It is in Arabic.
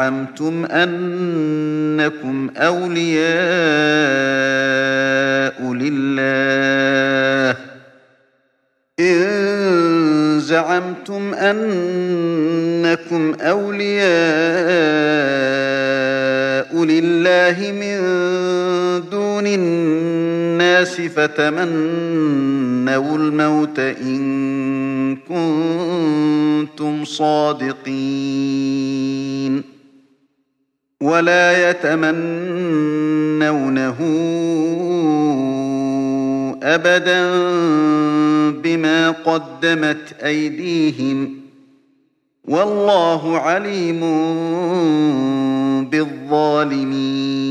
زعمتم أنكم أولياء لله. إن زعمتم أنكم أولياء لله من دون الناس فتمنوا الموت إن كنتم صادقين. ولا يتمنونه أبدا بما قدمت أيديهم والله عليم بالظالمين